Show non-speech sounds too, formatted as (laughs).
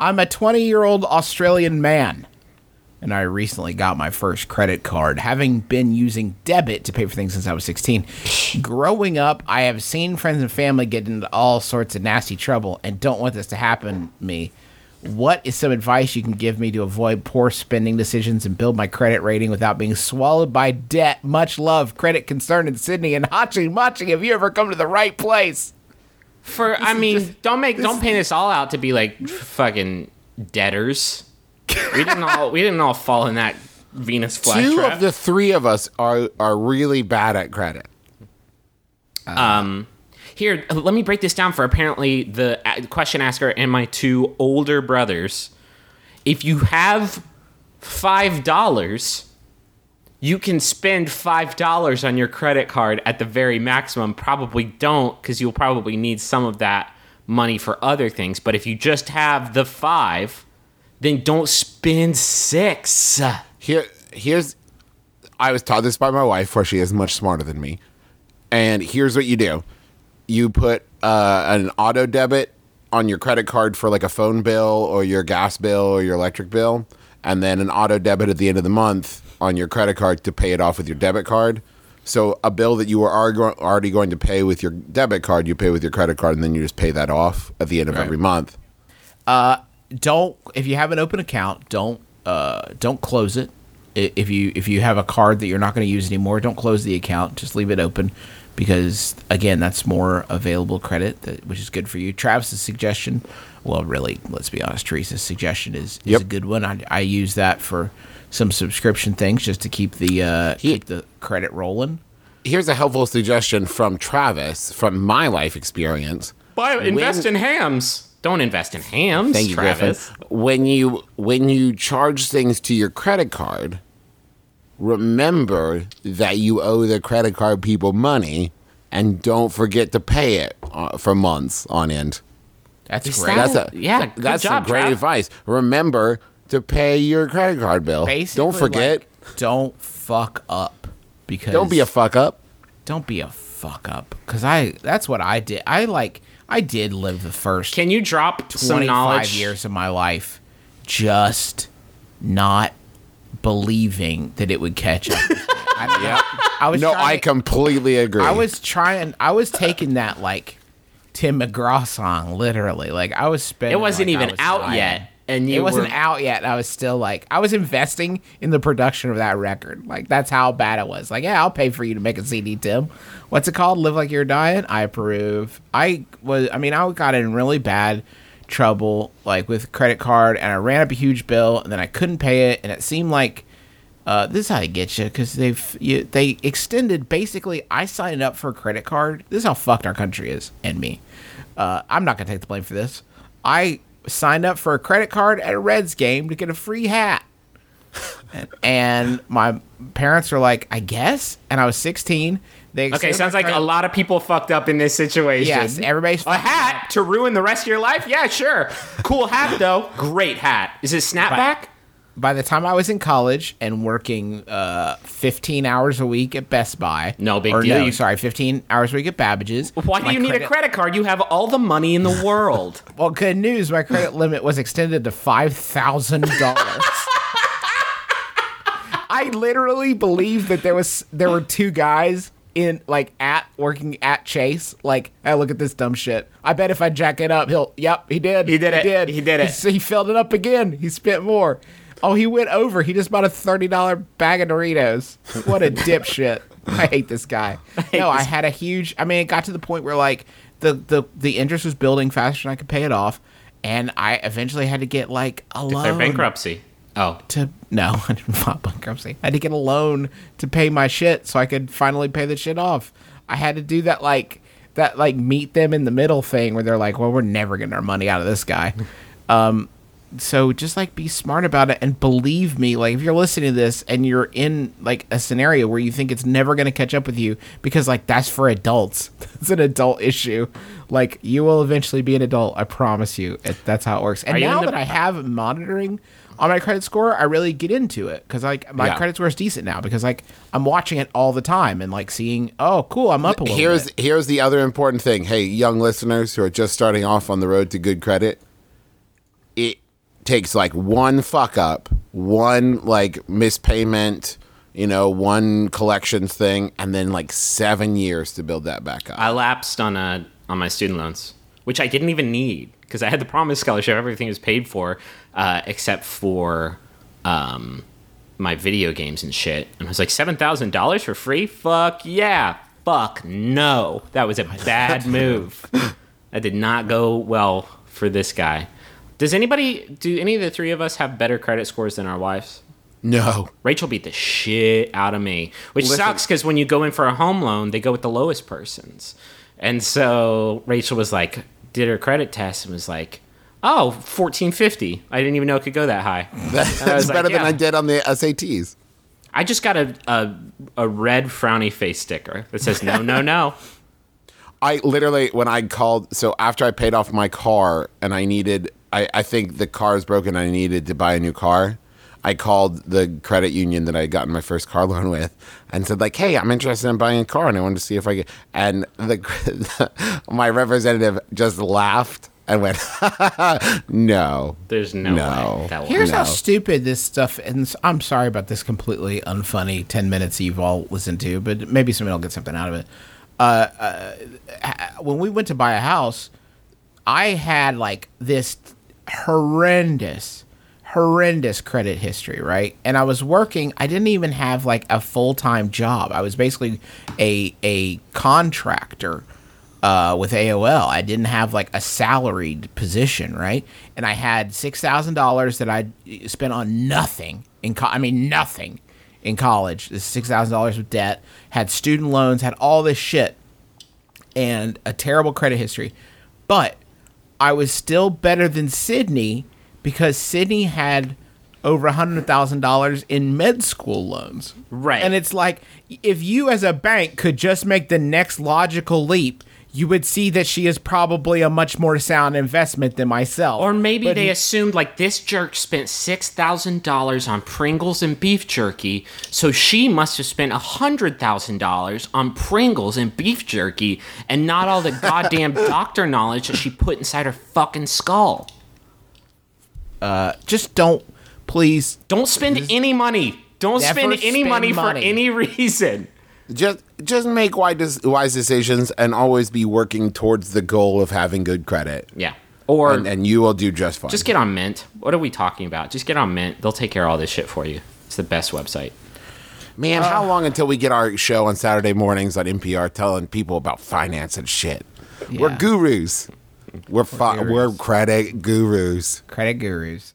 I'm a 20 year old Australian man, and I recently got my first credit card, having been using debit to pay for things since I was 16. Growing up, I have seen friends and family get into all sorts of nasty trouble and don't want this to happen to me. What is some advice you can give me to avoid poor spending decisions and build my credit rating without being swallowed by debt? Much love, credit concern in Sydney and Hachi Machi. Have you ever come to the right place? For I mean, don't make don't paint us all out to be like fucking debtors. We didn't all we didn't all fall in that Venus Two flytrap. of the three of us are are really bad at credit. Um, here, let me break this down for apparently the uh, question asker and my two older brothers. If you have five dollars, you can spend five dollars on your credit card at the very maximum. Probably don't, because you'll probably need some of that money for other things. But if you just have the five, then don't spend six. Here, here's. I was taught this by my wife, for she is much smarter than me. And here's what you do: you put uh, an auto debit on your credit card for like a phone bill or your gas bill or your electric bill, and then an auto debit at the end of the month on your credit card to pay it off with your debit card. So a bill that you were already going to pay with your debit card, you pay with your credit card, and then you just pay that off at the end of every month. don't if you have an open account don't uh don't close it if you if you have a card that you're not going to use anymore don't close the account just leave it open because again that's more available credit that, which is good for you travis's suggestion well really let's be honest teresa's suggestion is, is Yep. a good one I, I use that for some subscription things just to keep the uh keep the credit rolling Here's a helpful suggestion from Travis from my life experience. Buy, invest When- in hams. Don't invest in hams, Thank you, Travis. Griffin. When you when you charge things to your credit card, remember that you owe the credit card people money, and don't forget to pay it uh, for months on end. that's Is great that- That's a yeah, good That's job, some great Trav. advice. Remember to pay your credit card bill. Basically, don't forget. like, don't fuck up because don't be a fuck up. don't be a fuck up because i that's what i did i like i did live the first Can you drop some 25 knowledge? years of my life just not believing that it would catch up (laughs) I, I was No, trying I to- completely agree. I was trying i was taking that like tim mcgraw song literally like i was spending It wasn't like even was out dying. yet, and you it wasn't were- out yet. I was still like, I was investing in the production of that record. Like that's how bad it was. Like, yeah, I'll pay for you to make a CD, Tim. What's it called? Live like you're dying. I approve. I was. I mean, I got in really bad trouble, like with credit card, and I ran up a huge bill, and then I couldn't pay it, and it seemed like. Uh, this is how they get you because they've you, they extended basically. I signed up for a credit card. This is how fucked our country is and me. Uh, I'm not gonna take the blame for this. I signed up for a credit card at a Reds game to get a free hat, and, (laughs) and my parents were like, "I guess," and I was 16. They Okay, sounds like a lot of people fucked up in this situation. Yes, everybody's a hat to ruin the rest of your life. Yeah, sure. Cool hat though. Great hat. Is it snapback? By the time I was in college and working uh, 15 hours a week at Best Buy, No big or deal. No, sorry, 15 hours a week at Babbage's. Why do you need a credit card? You have all the money in the (laughs) world. Well, good news. My credit limit was extended to five thousand dollars. (laughs) I literally believe that there was there were two guys in like at working at Chase. Like, hey, look at this dumb shit. I bet if I jack it up, he'll. Yep, he did. He did it. Did. He did it. He, he filled it up again. He spent more. Oh, he went over. He just bought a thirty dollar bag of Doritos. What a (laughs) dipshit. I hate this guy. (laughs) no, I had a huge. I mean, it got to the point where like the the the interest was building faster than I could pay it off, and I eventually had to get like a loan Their bankruptcy. Oh, to no, (laughs) I didn't file bankruptcy. I had to get a loan to pay my shit so I could finally pay the shit off. I had to do that like that like meet them in the middle thing where they're like, well, we're never getting our money out of this guy. Um, so just like be smart about it and believe me. Like if you're listening to this and you're in like a scenario where you think it's never going to catch up with you because like that's for adults. (laughs) It's an adult issue. Like you will eventually be an adult. I promise you. It, that's how it works. And Are now the- that I have monitoring on my credit score, I really get into it because like my Yeah. credit score is decent now because like I'm watching it all the time and like seeing, oh, cool, I'm up a little here's bit. here's the other important thing. Hey, young listeners who are just starting off on the road to good credit, it takes like one fuck up, one like mispayment, you know, one collections thing, and then like seven years to build that back up. I lapsed on a on my student loans, which I didn't even need because I had the promise scholarship. Everything was paid for uh, except for um, my video games and shit. And I was like, seven thousand dollars for free? Fuck yeah! Fuck no! That was a (laughs) bad move. That did not go well for this guy. Does anybody? Do any of the three of us have better credit scores than our wives? no. Rachel beat the shit out of me, which Listen. sucks because when you go in for a home loan, they go with the lowest persons. And so Rachel was like, did her credit test and was like, oh, 1450. I didn't even know it could go that high. (laughs) That's was like, better than yeah. I did on the SATs. I just got a, a, a red frowny face sticker that says, no, no, no. (laughs) I literally when I called so after I paid off my car and I needed I, I think the car is broken I needed to buy a new car. I called the credit union that I had gotten my first car (laughs) loan with and said like, "Hey, I'm interested in buying a car and I wanted to see if I could." And the (laughs) my representative just laughed and went, (laughs) "No, There's no, No. way that will Here's how stupid this stuff. And I'm sorry about this completely unfunny ten minutes you've all listened to, but maybe somebody will get something out of it. Uh, uh, when we went to buy a house, I had like this horrendous, horrendous credit history, right? And I was working. I didn't even have like a full time job. I was basically a a contractor uh, with AOL. I didn't have like a salaried position, right? And I had six thousand dollars that I spent on nothing in. Co- I mean, nothing in college. This six thousand dollars of debt. Had student loans. Had all this shit, and a terrible credit history. But I was still better than Sydnee because Sydnee had over a hundred thousand dollars in med school loans. Right. And it's like if you as a bank could just make the next logical leap, you would see that she is probably a much more sound investment than myself. Or maybe But they he- assumed like this jerk spent six thousand dollars on Pringles and beef jerky, so she must have spent a hundred thousand dollars on Pringles and beef jerky, and not all the goddamn (laughs) doctor knowledge that she put inside her fucking skull. Uh, just don't please Don't spend any money. Don't spend any spend money, money. for any (laughs) reason. Just just make wise wise decisions and always be working towards the goal of having good credit." Yeah. Or And, and you will do just fine. just get on Mint. What are we talking about? Just get on Mint. They'll take care of all this shit for you. It's the best website. Man, how uh. long until we get our show on Saturday mornings on NPR telling people about finance and shit? We're Yeah. gurus. We're fi- gurus. we're credit gurus. credit gurus.